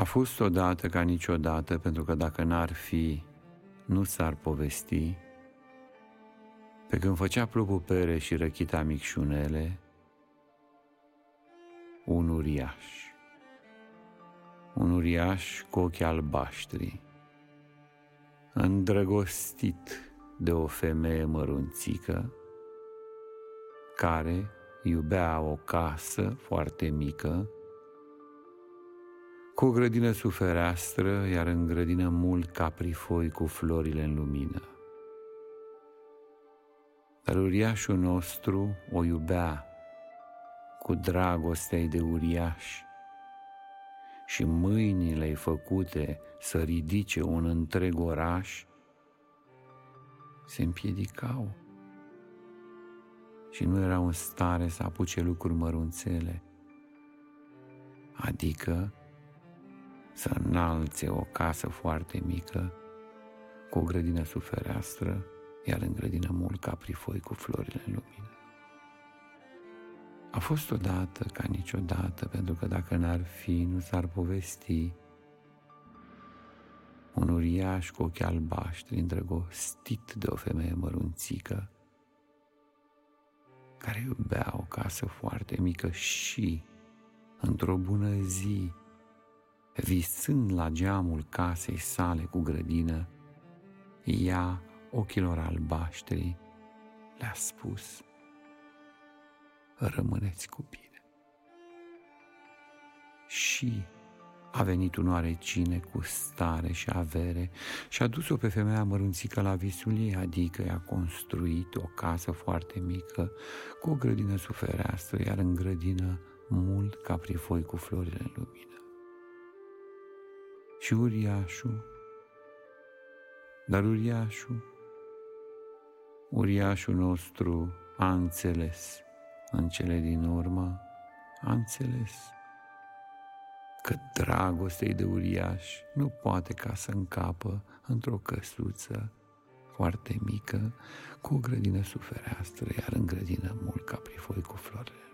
A fost odată ca niciodată, pentru că dacă n-ar fi, nu s-ar povesti. Pe când făcea plupul pere și răchita micșunele, un uriaș. Un uriaș cu ochi albaștri, îndrăgostit de o femeie mărunțică, care iubea o casă foarte mică, cu o grădină sub fereastră, iar în grădină mult caprifoi cu florile în lumină. Dar uriașul nostru o iubea cu dragostea de uriaș și mâinile făcute să ridice un întreg oraș se împiedicau și nu erau în stare să apuce lucruri mărunțele, adică să înalțe o casă foarte mică cu o grădină sub fereastră, iar în grădină mult caprifoi cu florile în lumină. A fost odată ca niciodată, pentru că dacă n-ar fi, nu s-ar povesti un uriaș cu ochi albaștri, îndrăgostit de o femeie mărunțică, care iubea o casă foarte mică și, într-o bună zi, visând la geamul casei sale cu grădină, ea, ochilor albaștri, le-a spus, rămâneți cu bine. Și a venit un oarecine cu stare și avere și a dus-o pe femeia mărunțică la visul ei, adică i-a construit o casă foarte mică cu o grădină sub fereastră, iar în grădină mult caprifoi cu florile în lumină. Și uriașul, dar uriașul, uriașul nostru a înțeles. În cele din urmă, a înțeles. Că dragostei de uriaș nu poate ca să încapă într-o căsuță foarte mică, cu o grădină sub fereastră, iar în grădină mult caprifoi cu florile